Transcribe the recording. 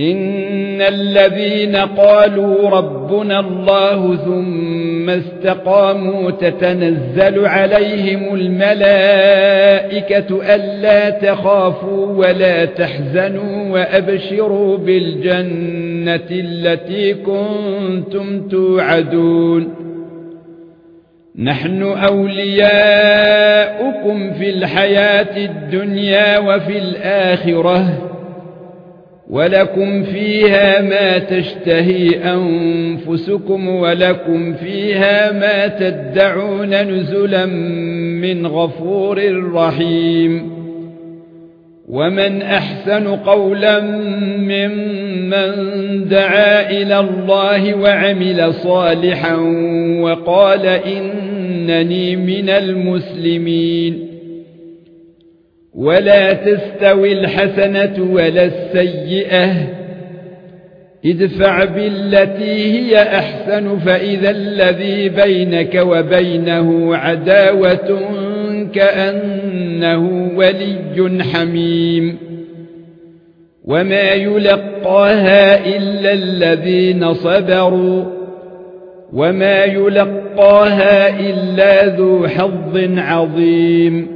ان الذين قالوا ربنا الله ثم استقاموا تتنزل عليهم الملائكه الا تخافوا ولا تحزنوا وابشروا بالجنه التي كنتم توعدون نحن اولياؤكم في الحياة الدنيا وفي الاخره ولكم فيها ما تشتهي انفسكم ولكم فيها ما تدعون نزلا من غفور رحيم ومن احسن قولا ممن دعا إلى الله وعمل صالحا وقال انني من المسلمين ولا تستوي الحسنة ولا السيئة. ادفع بالتي هي أحسن فإذا الذي بينك وبينه عداوة كأنه ولي حميم. وما يلقاها إلا الذين صبروا. وما يلقاها إلا ذو حظ عظيم.